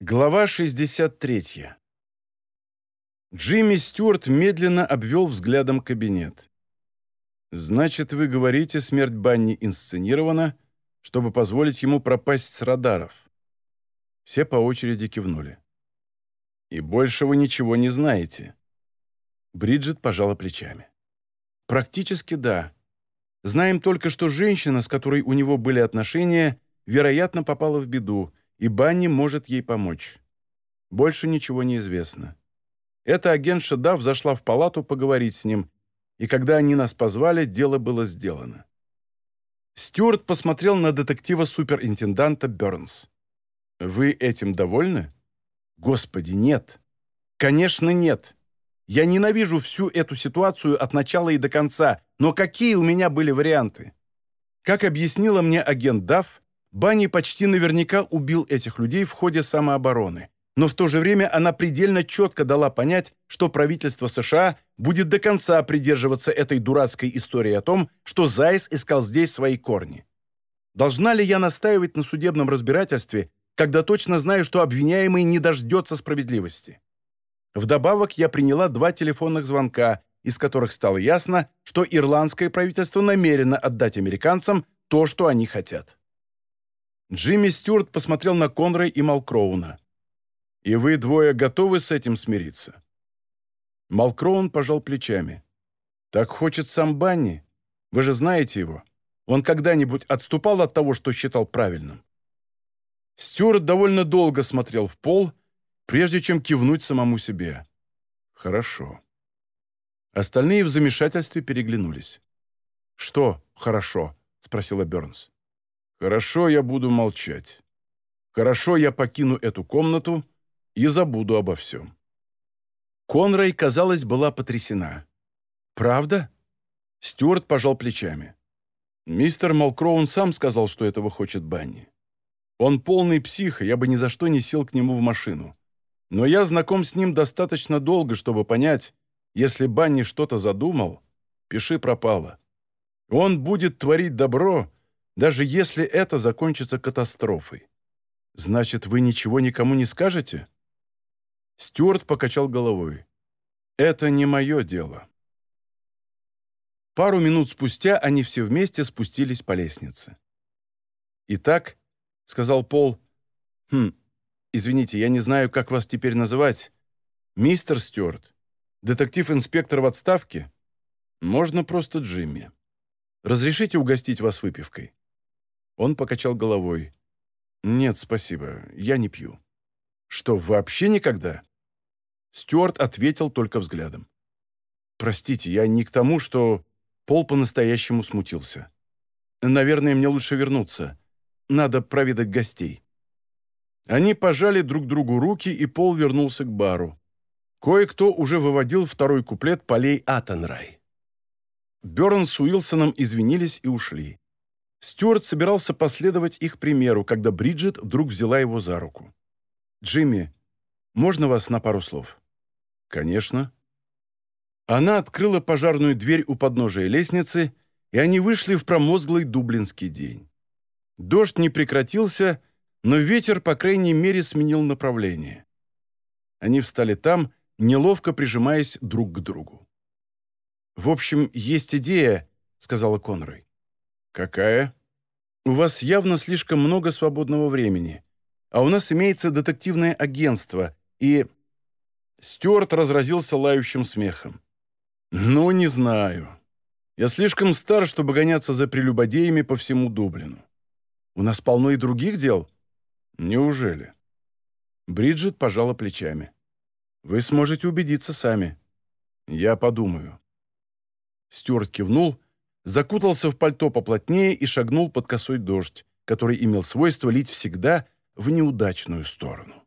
Глава 63. Джимми Стюарт медленно обвел взглядом кабинет. «Значит, вы говорите, смерть Банни инсценирована, чтобы позволить ему пропасть с радаров?» Все по очереди кивнули. «И больше вы ничего не знаете?» Бриджит пожала плечами. «Практически да. Знаем только, что женщина, с которой у него были отношения, вероятно, попала в беду, и Банни может ей помочь. Больше ничего не известно. Эта агентша Дав зашла в палату поговорить с ним, и когда они нас позвали, дело было сделано. Стюарт посмотрел на детектива-суперинтенданта Бернс. «Вы этим довольны?» «Господи, нет!» «Конечно, нет!» Я ненавижу всю эту ситуацию от начала и до конца, но какие у меня были варианты? Как объяснила мне агент Дав, Банни почти наверняка убил этих людей в ходе самообороны. Но в то же время она предельно четко дала понять, что правительство США будет до конца придерживаться этой дурацкой истории о том, что Зайс искал здесь свои корни. Должна ли я настаивать на судебном разбирательстве, когда точно знаю, что обвиняемый не дождется справедливости? Вдобавок я приняла два телефонных звонка, из которых стало ясно, что ирландское правительство намерено отдать американцам то, что они хотят. Джимми Стюарт посмотрел на Конрой и Малкроуна. «И вы двое готовы с этим смириться?» Малкроун пожал плечами. «Так хочет сам Банни. Вы же знаете его. Он когда-нибудь отступал от того, что считал правильным?» Стюарт довольно долго смотрел в пол, прежде чем кивнуть самому себе. «Хорошо». Остальные в замешательстве переглянулись. «Что «хорошо»?» — спросила Бернс. Хорошо, я буду молчать. Хорошо, я покину эту комнату и забуду обо всем. Конрай, казалось, была потрясена. «Правда?» Стюарт пожал плечами. Мистер Малкроун сам сказал, что этого хочет Банни. Он полный псих, я бы ни за что не сел к нему в машину. Но я знаком с ним достаточно долго, чтобы понять, если Банни что-то задумал, пиши пропало. Он будет творить добро, даже если это закончится катастрофой. Значит, вы ничего никому не скажете?» Стюарт покачал головой. «Это не мое дело». Пару минут спустя они все вместе спустились по лестнице. «Итак», — сказал Пол, — «хм, извините, я не знаю, как вас теперь называть. Мистер Стюарт, детектив-инспектор в отставке? Можно просто Джимми. Разрешите угостить вас выпивкой?» Он покачал головой. «Нет, спасибо, я не пью». «Что, вообще никогда?» Стюарт ответил только взглядом. «Простите, я не к тому, что...» Пол по-настоящему смутился. «Наверное, мне лучше вернуться. Надо проведать гостей». Они пожали друг другу руки, и Пол вернулся к бару. Кое-кто уже выводил второй куплет полей Атенрай. Берн с Уилсоном извинились и ушли. Стюарт собирался последовать их примеру, когда Бриджит вдруг взяла его за руку. «Джимми, можно вас на пару слов?» «Конечно». Она открыла пожарную дверь у подножия лестницы, и они вышли в промозглый дублинский день. Дождь не прекратился, но ветер, по крайней мере, сменил направление. Они встали там, неловко прижимаясь друг к другу. «В общем, есть идея», — сказала Конрой. «Какая?» «У вас явно слишком много свободного времени, а у нас имеется детективное агентство, и...» Стюарт разразился лающим смехом. «Ну, не знаю. Я слишком стар, чтобы гоняться за прелюбодеями по всему Дублину. У нас полно и других дел?» «Неужели?» Бриджит пожала плечами. «Вы сможете убедиться сами. Я подумаю». Стюарт кивнул, закутался в пальто поплотнее и шагнул под косой дождь, который имел свойство лить всегда в неудачную сторону.